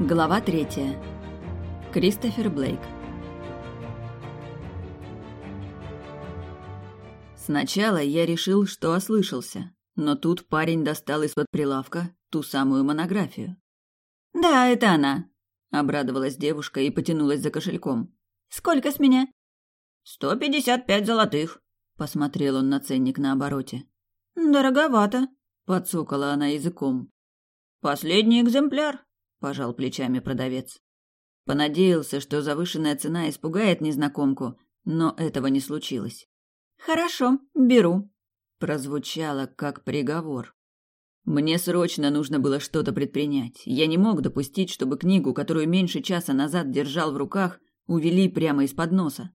Глава третья. Кристофер Блейк. Сначала я решил, что ослышался, но тут парень достал из-под прилавка ту самую монографию. «Да, это она», — обрадовалась девушка и потянулась за кошельком. «Сколько с меня?» «Сто пятьдесят пять золотых», — посмотрел он на ценник на обороте. «Дороговато», — подсокала она языком. «Последний экземпляр», — пожал плечами продавец. Понадеялся, что завышенная цена испугает незнакомку, но этого не случилось. «Хорошо, беру», — прозвучало как приговор. Мне срочно нужно было что-то предпринять. Я не мог допустить, чтобы книгу, которую меньше часа назад держал в руках, увели прямо из-под носа.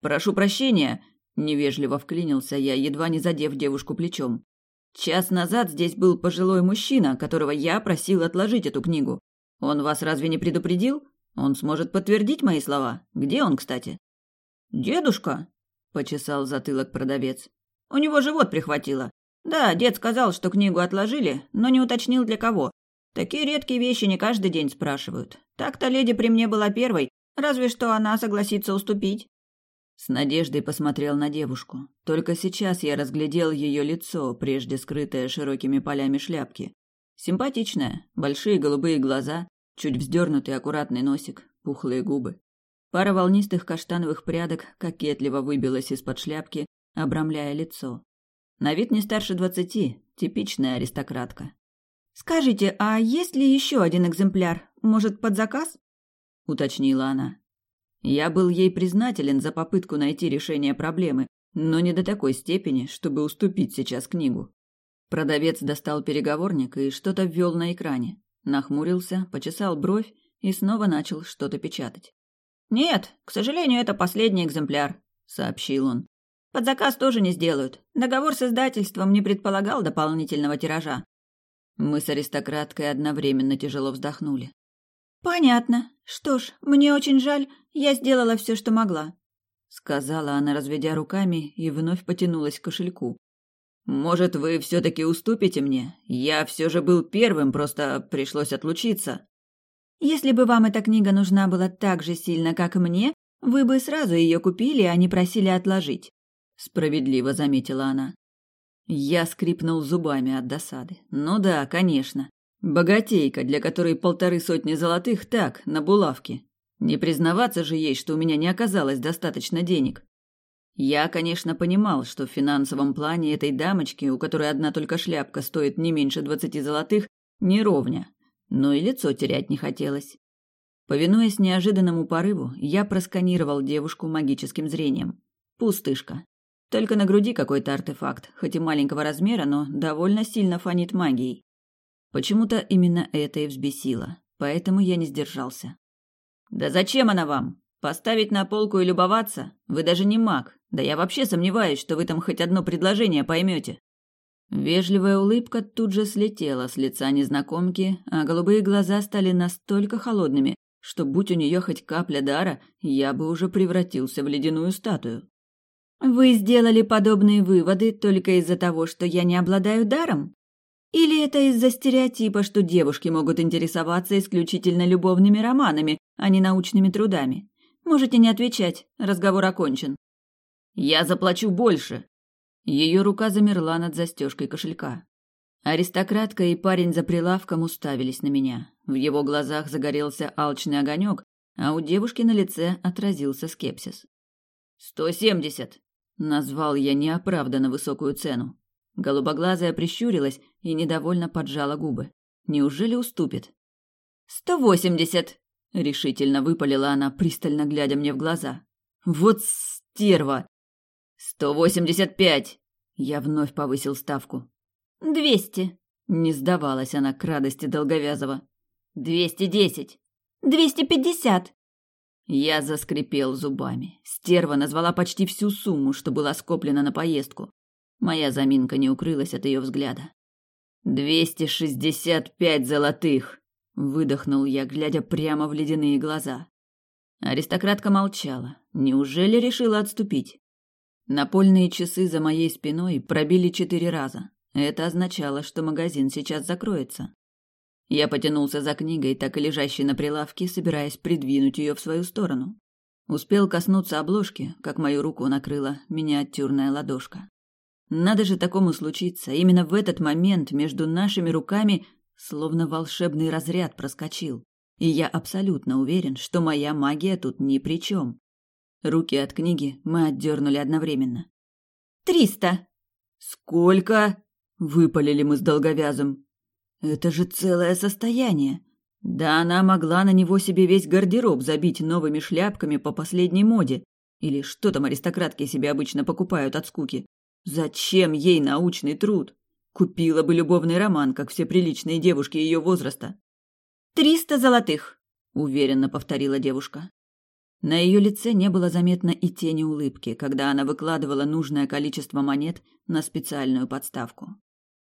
«Прошу прощения», — невежливо вклинился я, едва не задев девушку плечом. «Час назад здесь был пожилой мужчина, которого я просил отложить эту книгу. Он вас разве не предупредил? Он сможет подтвердить мои слова. Где он, кстати?» «Дедушка?» — почесал затылок продавец. «У него живот прихватило. Да, дед сказал, что книгу отложили, но не уточнил для кого. Такие редкие вещи не каждый день спрашивают. Так-то леди при мне была первой, разве что она согласится уступить». С надеждой посмотрел на девушку. Только сейчас я разглядел ее лицо, прежде скрытое широкими полями шляпки. Симпатичная, большие голубые глаза, чуть вздернутый аккуратный носик, пухлые губы. Пара волнистых каштановых прядок кокетливо выбилась из-под шляпки, обрамляя лицо. На вид не старше двадцати, типичная аристократка. «Скажите, а есть ли еще один экземпляр? Может, под заказ?» — уточнила она. Я был ей признателен за попытку найти решение проблемы, но не до такой степени, чтобы уступить сейчас книгу. Продавец достал переговорник и что-то ввел на экране. Нахмурился, почесал бровь и снова начал что-то печатать. «Нет, к сожалению, это последний экземпляр», — сообщил он. «Под заказ тоже не сделают. Договор с издательством не предполагал дополнительного тиража». Мы с аристократкой одновременно тяжело вздохнули. «Понятно. Что ж, мне очень жаль, я сделала все, что могла», — сказала она, разведя руками, и вновь потянулась к кошельку. «Может, вы все-таки уступите мне? Я все же был первым, просто пришлось отлучиться». «Если бы вам эта книга нужна была так же сильно, как мне, вы бы сразу ее купили, а не просили отложить», — справедливо заметила она. Я скрипнул зубами от досады. «Ну да, конечно. Богатейка, для которой полторы сотни золотых так, на булавке. Не признаваться же ей, что у меня не оказалось достаточно денег. Я, конечно, понимал, что в финансовом плане этой дамочки, у которой одна только шляпка стоит не меньше двадцати золотых, не ровня, но и лицо терять не хотелось. Повинуясь неожиданному порыву, я просканировал девушку магическим зрением. Пустышка. Только на груди какой-то артефакт, хоть и маленького размера, но довольно сильно фонит магией. Почему-то именно это и взбесило, поэтому я не сдержался. «Да зачем она вам? Поставить на полку и любоваться? Вы даже не маг. Да я вообще сомневаюсь, что вы там хоть одно предложение поймете». Вежливая улыбка тут же слетела с лица незнакомки, а голубые глаза стали настолько холодными, что, будь у нее хоть капля дара, я бы уже превратился в ледяную статую. «Вы сделали подобные выводы только из-за того, что я не обладаю даром?» Или это из-за стереотипа, что девушки могут интересоваться исключительно любовными романами, а не научными трудами? Можете не отвечать, разговор окончен. Я заплачу больше. Ее рука замерла над застежкой кошелька. Аристократка и парень за прилавком уставились на меня. В его глазах загорелся алчный огонек, а у девушки на лице отразился скепсис. «Сто семьдесят!» — назвал я неоправданно высокую цену. Голубоглазая прищурилась и недовольно поджала губы. Неужели уступит? «Сто восемьдесят!» — решительно выпалила она, пристально глядя мне в глаза. «Вот стерва!» «Сто восемьдесят пять!» Я вновь повысил ставку. «Двести!» — не сдавалась она к радости Долговязова. «Двести десять!» «Двести пятьдесят!» Я заскрипел зубами. Стерва назвала почти всю сумму, что была скоплена на поездку. Моя заминка не укрылась от ее взгляда. «Двести шестьдесят пять золотых!» — выдохнул я, глядя прямо в ледяные глаза. Аристократка молчала. Неужели решила отступить? Напольные часы за моей спиной пробили четыре раза. Это означало, что магазин сейчас закроется. Я потянулся за книгой, так и лежащей на прилавке, собираясь придвинуть ее в свою сторону. Успел коснуться обложки, как мою руку накрыла миниатюрная ладошка. Надо же такому случиться. Именно в этот момент между нашими руками словно волшебный разряд проскочил. И я абсолютно уверен, что моя магия тут ни при чем. Руки от книги мы отдернули одновременно. «Триста!» «Сколько?» — выпалили мы с долговязым. «Это же целое состояние!» Да она могла на него себе весь гардероб забить новыми шляпками по последней моде. Или что там аристократки себе обычно покупают от скуки. Зачем ей научный труд? Купила бы любовный роман, как все приличные девушки ее возраста. «Триста золотых», — уверенно повторила девушка. На ее лице не было заметно и тени улыбки, когда она выкладывала нужное количество монет на специальную подставку.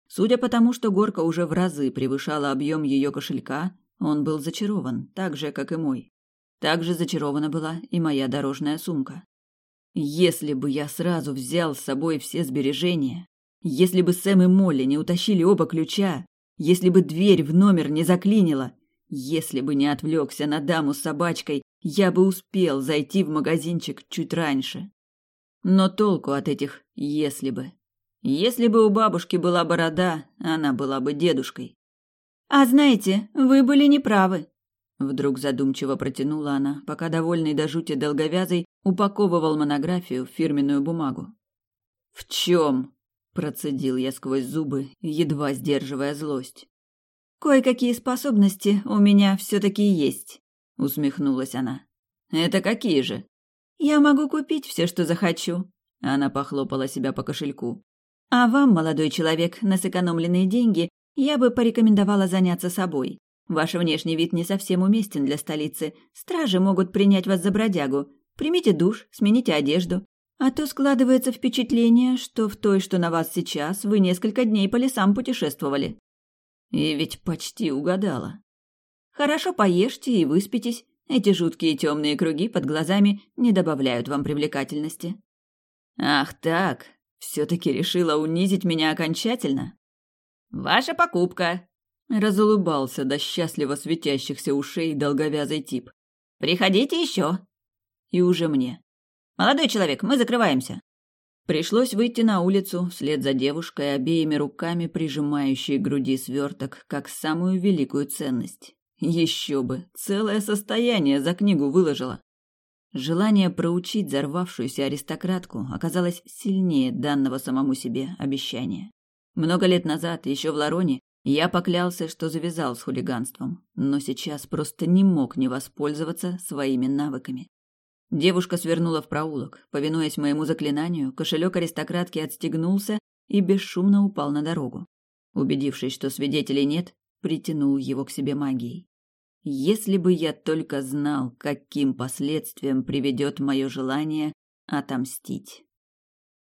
Судя по тому, что горка уже в разы превышала объем ее кошелька, он был зачарован, так же, как и мой. Также зачарована была и моя дорожная сумка. Если бы я сразу взял с собой все сбережения, если бы Сэм и Молли не утащили оба ключа, если бы дверь в номер не заклинила, если бы не отвлекся на даму с собачкой, я бы успел зайти в магазинчик чуть раньше. Но толку от этих «если бы». Если бы у бабушки была борода, она была бы дедушкой. «А знаете, вы были неправы», — вдруг задумчиво протянула она, пока довольный до жути долговязый упаковывал монографию в фирменную бумагу. «В чем?» – процедил я сквозь зубы, едва сдерживая злость. Кое-какие способности у меня все-таки есть, усмехнулась она. Это какие же? Я могу купить все, что захочу. Она похлопала себя по кошельку. А вам, молодой человек, на сэкономленные деньги я бы порекомендовала заняться собой. Ваш внешний вид не совсем уместен для столицы. Стражи могут принять вас за бродягу. Примите душ, смените одежду. А то складывается впечатление, что в той, что на вас сейчас, вы несколько дней по лесам путешествовали. И ведь почти угадала. Хорошо поешьте и выспитесь. Эти жуткие темные круги под глазами не добавляют вам привлекательности. Ах так, все-таки решила унизить меня окончательно? Ваша покупка. Разулыбался до счастливо светящихся ушей долговязый тип. Приходите еще. И уже мне. Молодой человек, мы закрываемся. Пришлось выйти на улицу вслед за девушкой, обеими руками прижимающей к груди сверток, как самую великую ценность. Еще бы, целое состояние за книгу выложила. Желание проучить взорвавшуюся аристократку оказалось сильнее данного самому себе обещания. Много лет назад, еще в Лароне, я поклялся, что завязал с хулиганством, но сейчас просто не мог не воспользоваться своими навыками. Девушка свернула в проулок. Повинуясь моему заклинанию, кошелек аристократки отстегнулся и бесшумно упал на дорогу. Убедившись, что свидетелей нет, притянул его к себе магией. Если бы я только знал, каким последствиям приведет мое желание отомстить.